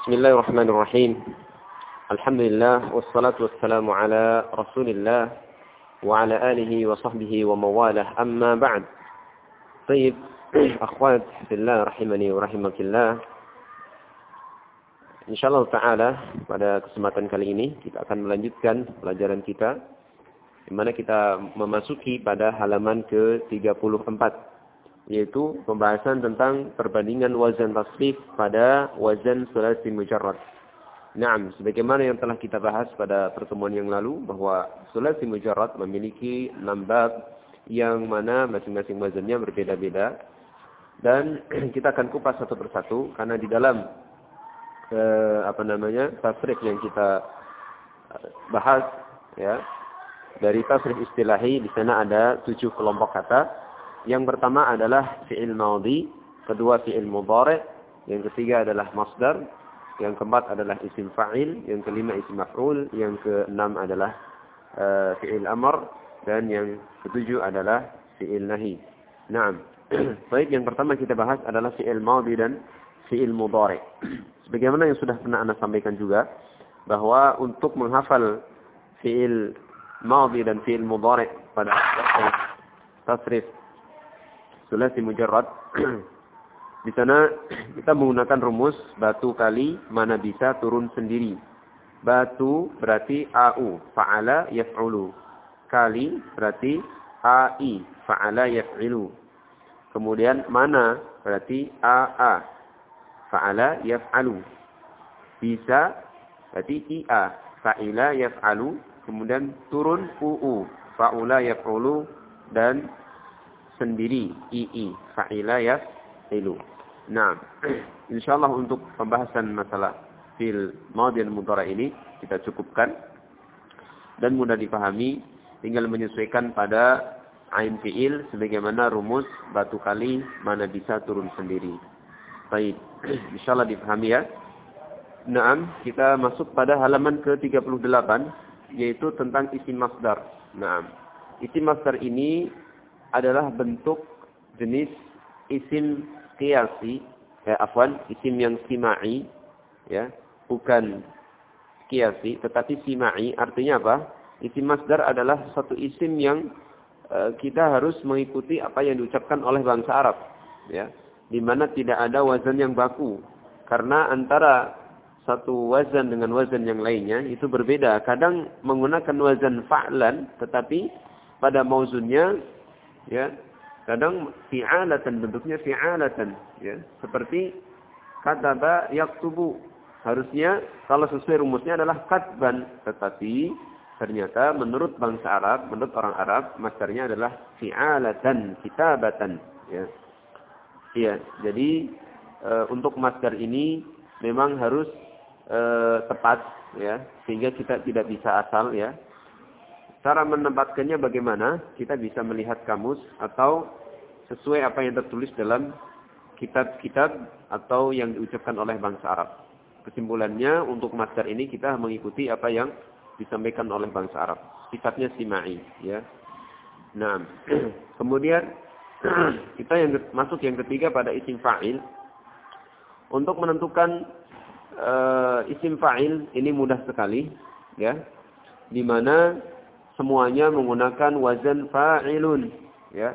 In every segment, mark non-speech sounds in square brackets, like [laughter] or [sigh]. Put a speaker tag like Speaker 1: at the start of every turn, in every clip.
Speaker 1: بسم الله الرحمن الرحيم الحمد لله والصلاة والسلام على رسول الله وعلى آله وصحبه ومواله أما بعد طيب أخوات في الله رحمني ورحمك الله InsyaAllah Ta'ala pada kesempatan kali ini kita akan melanjutkan pelajaran kita di mana kita memasuki pada halaman ke-34 yaitu pembahasan tentang perbandingan wazan tasrif pada wazan sulasi mujarrad. Naam, sebagaimana yang telah kita bahas pada pertemuan yang lalu bahwa sulasi mujarrad memiliki enam bab yang mana masing-masing wazannya berbeda-beda dan [clears throat] kita akan kupas satu persatu karena di dalam eh, apa namanya tasrif yang kita eh, bahas ya dari tasrif istilahi di sana ada tujuh kelompok kata yang pertama adalah fi'il maudi, kedua fi'il mudhari, yang ketiga adalah masdar, yang keempat adalah isim fa'il, yang kelima isim maf'ul, yang keenam adalah uh, fi'il amr dan yang ketujuh adalah fi'il nahi. Naam. [clears throat] Baik, yang pertama kita bahas adalah fi'il maudi dan fi'il mudhari. [clears throat] Sebagaimana yang sudah pernah Anda sampaikan juga bahwa untuk menghafal fi'il maudi dan fi'il mudhari pada tasrif sulasi mujarrad. [clears throat] di sana kita menggunakan rumus batu kali mana bisa turun sendiri. Batu berarti au, fa'ala yaf'ulu. Kali berarti ai, fa'ala yaf'ilu. Kemudian mana berarti aa, fa'ala yaf'alu. Bisa berarti ia, fa'ila yaf'alu. Kemudian turun uu, fa'ula yaf'ulu dan sendiri ii fa'ila ilu. Nah, [clears throat] insyaallah untuk pembahasan masalah fil madhi dan mudhari ini kita cukupkan dan mudah dipahami tinggal menyesuaikan pada ain fiil sebagaimana rumus batu kali mana bisa turun sendiri. Baik, [clears throat] insyaallah dipahami ya. Naam, kita masuk pada halaman ke-38 yaitu tentang isim masdar. Naam. Isim masdar ini adalah bentuk jenis isim kiasi, ya afwan, isim yang simai, ya, bukan kiasi, tetapi simai artinya apa? Isim masdar adalah satu isim yang uh, kita harus mengikuti apa yang diucapkan oleh bangsa Arab, ya, di mana tidak ada wazan yang baku, karena antara satu wazan dengan wazan yang lainnya itu berbeda. Kadang menggunakan wazan fa'lan, tetapi pada mauzunnya ya. Kadang fi'alatan bentuknya fi'alatan. Ya. Seperti kataba yaktubu. Harusnya kalau sesuai rumusnya adalah katban. Tetapi ternyata menurut bangsa Arab menurut orang Arab masdarnya adalah fi'alatan kitabatan. Ya. Iya. Jadi e, untuk masdar ini memang harus e, tepat ya. Sehingga kita tidak bisa asal ya Cara menempatkannya bagaimana? Kita bisa melihat kamus atau sesuai apa yang tertulis dalam kitab-kitab atau yang diucapkan oleh bangsa Arab. Kesimpulannya untuk masdar ini kita mengikuti apa yang disampaikan oleh bangsa Arab. Sifatnya simai, ya. Nah, [clears throat] kemudian [clears throat] kita yang masuk yang ketiga pada isim fa'il. Untuk menentukan uh, isim fa'il ini mudah sekali, ya. Di mana semuanya menggunakan wazan fa'ilun ya.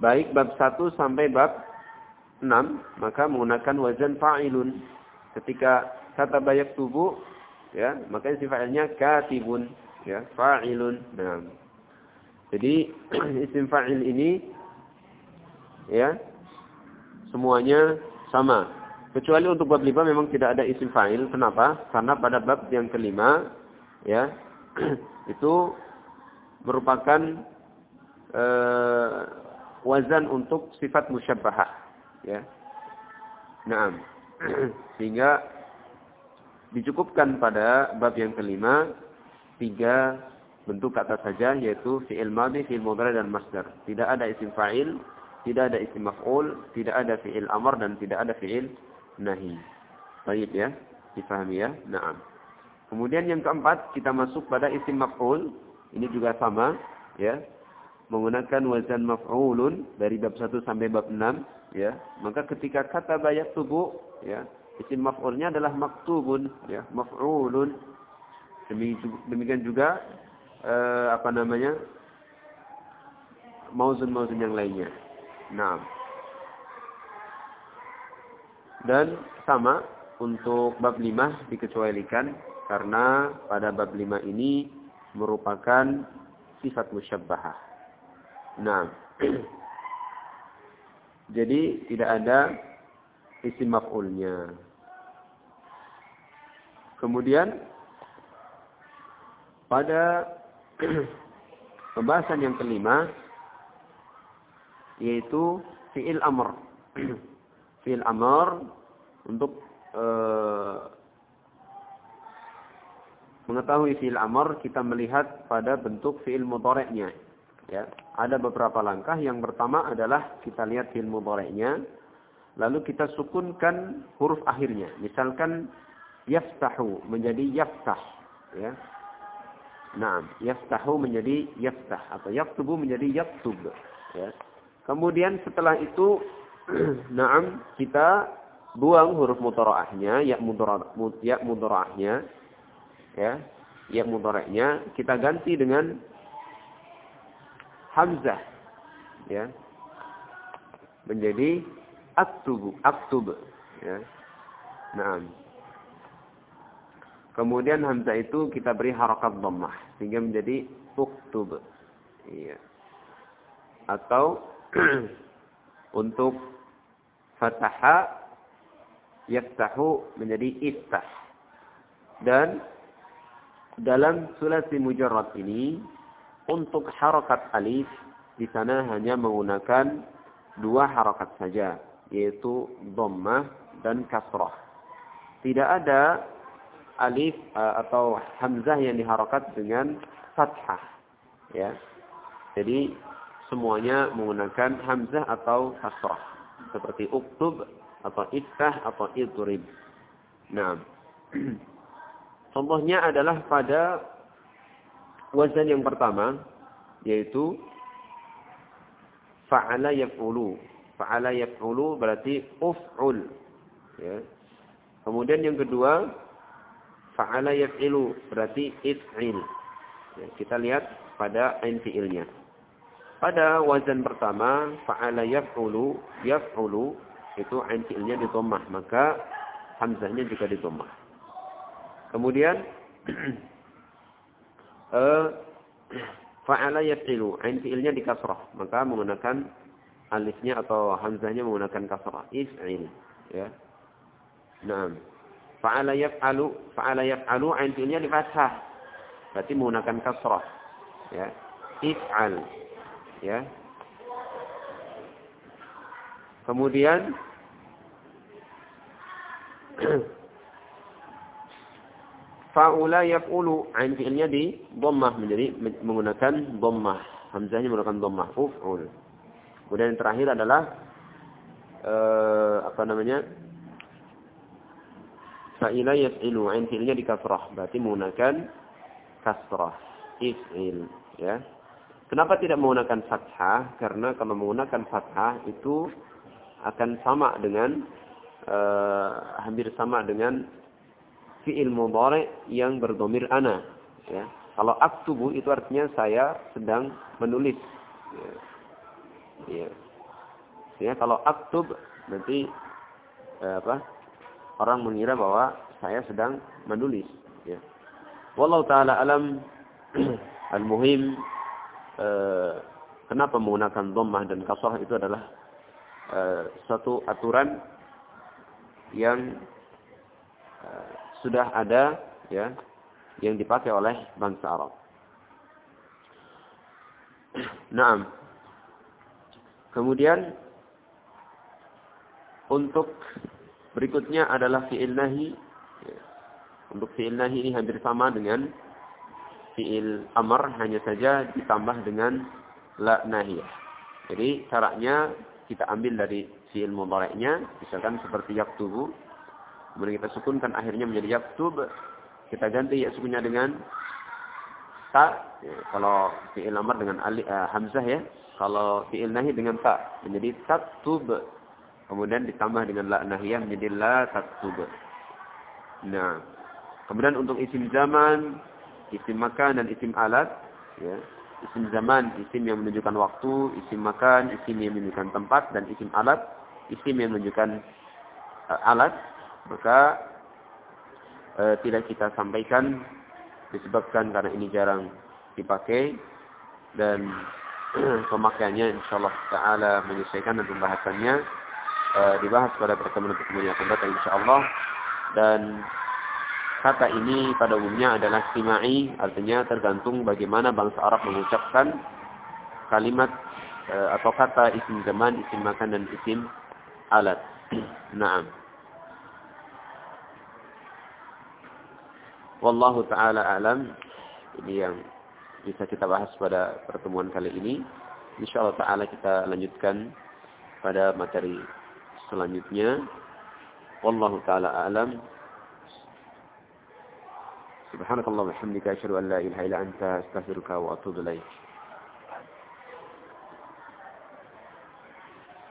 Speaker 1: Baik bab 1 sampai bab 6 maka menggunakan wazan fa'ilun. Ketika kata bayak tubuh ya maka isim fa'ilnya katibun ya fa'ilun. Nah. Jadi [clears throat] isim fa'il ini ya semuanya sama. Kecuali untuk bab 5 memang tidak ada isim fa'il. Kenapa? Karena pada bab yang kelima ya [clears throat] itu merupakan uh, wazan untuk sifat musyabbahah ya. Nah, [clears throat] sehingga dicukupkan pada bab yang kelima tiga bentuk kata saja yaitu fi'il madhi, fi'il mudhari dan masdar. Tidak ada isim fa'il, tidak ada isim maf'ul, tidak ada fi'il amr dan tidak ada fi'il nahi. Baik ya, difahami ya? Naam. Kemudian yang keempat kita masuk pada isim maf'ul. Ini juga sama ya. Menggunakan wazan maf'ulun dari bab 1 sampai bab 6 ya. Maka ketika kata bayak tubuh ya, isim maf'ulnya adalah maktubun ya maf'ulun demikian juga eh, apa namanya mauzun-mauzun yang lainnya nah dan sama untuk bab 5 dikecualikan karena pada bab 5 ini merupakan sifat musyabbahah. Nah, [clears throat] jadi tidak ada isim maf'ulnya. Kemudian pada [clears throat] pembahasan yang kelima yaitu fi'il amr. [clears throat] fi'il amr untuk uh, mengetahui fi'il amr kita melihat pada bentuk fi'il mudhari'nya. Ya, ada beberapa langkah. Yang pertama adalah kita lihat fi'il mudhari'nya lalu kita sukunkan huruf akhirnya. Misalkan yaftahu menjadi yaftah, ya. Nah, yaftahu menjadi yaftah atau yaktubu menjadi yaktub, ya. Kemudian setelah itu [clears throat] Naam, kita buang huruf mudharaahnya, ya mudhara ya mudharaahnya. Ya. Ya mudharaahnya kita ganti dengan hamzah. Ya. Menjadi aktubu, aktub. Ya. Naam. Kemudian hamzah itu kita beri harakat dhammah sehingga menjadi uktub. Iya. Atau [clears throat] untuk fataha yaftahu menjadi iftah. Dan dalam sulasi mujarrad ini untuk harakat alif di sana hanya menggunakan dua harakat saja yaitu dhammah dan kasrah. Tidak ada alif eh, atau hamzah yang diharakat dengan fathah ya. Jadi semuanya menggunakan hamzah atau kasrah seperti uktub atau iftah atau idrib. Nah, [clears throat] contohnya adalah pada wazan yang pertama yaitu fa'ala yaf'ulu. Fa'ala yaf'ulu berarti uf'ul. Ya. Kemudian yang kedua fa'ala yaf'ilu berarti if'il. Ya, kita lihat pada ain fi'ilnya. Pada wazan pertama, fa'ala yaf'ulu, yaf'ulu, itu ain fi'ilnya ditomah. Maka hamzahnya juga ditomah. Kemudian, uh, [clears throat] [clears throat] fa'ala yaf'ilu, ain fi'ilnya dikasrah. Maka menggunakan alifnya atau hamzahnya menggunakan kasrah. If'il. Ya. Nah. Fa'ala yaf'alu, fa'ala yaf'alu, ain fi'ilnya difathah. Berarti menggunakan kasrah. Ya. If'al ya kemudian [clears throat] faula yaf'ulu ain fi'ilnya di dhammah menjadi menggunakan dhammah. Hamzahnya menggunakan dhammah uf'ul kemudian yang terakhir adalah uh, apa namanya? Fa'ila yaf'ilu ain fi'ilnya di kasrah. Berarti menggunakan kasrah if'il ya. Kenapa tidak menggunakan fathah? Karena kalau menggunakan fathah itu akan sama dengan uh, hampir sama dengan fi'il mudhari yang berdomir ana. Ya. Kalau aktubu itu artinya saya sedang menulis. Ya. Ya. ya kalau aktub nanti eh, apa? Orang mengira bahwa saya sedang menulis. Ya. Wallahu taala alam [clears throat] al-muhim Eh, kenapa menggunakan dhammah dan kasrah itu adalah uh, satu aturan yang uh, sudah ada ya yang dipakai oleh bangsa Arab. Naam. Kemudian untuk berikutnya adalah fi'il nahi. Untuk fi'il nahi ini hampir sama dengan fiil amr hanya saja ditambah dengan la nahiyah. Jadi caranya kita ambil dari fiil mudhari'nya, misalkan seperti yaktubu. Kemudian kita sukunkan akhirnya menjadi yaktub. Kita ganti ya sukunnya dengan ta. Ya, kalau fiil amr dengan ali, uh, hamzah ya. Kalau fiil nahi dengan ta menjadi taktub. Kemudian ditambah dengan la nahiyah menjadi la taktub. Nah, kemudian untuk isim zaman, isim makan dan isim alat, ya. Isim zaman, isim yang menunjukkan waktu, isim makan, isim yang menunjukkan tempat dan isim alat, isim yang menunjukkan uh, alat, maka uh, tidak kita sampaikan disebabkan karena ini jarang dipakai dan [clears throat] pemakaiannya insyaallah taala menyesuaikan dan pembahasannya uh, dibahas pada pertemuan-pertemuan yang akan datang insyaallah dan kata ini pada umumnya adalah simai artinya tergantung bagaimana bangsa Arab mengucapkan kalimat uh, atau kata isim zaman, isim makan dan isim alat. [clears throat] Naam. Wallahu taala alam. Ini yang bisa kita bahas pada pertemuan kali ini. Insyaallah taala kita lanjutkan pada materi selanjutnya. Wallahu taala alam. Wa bihamdika asyhadu an la ilaha illa anta astaghfiruka wa atubu ilaik.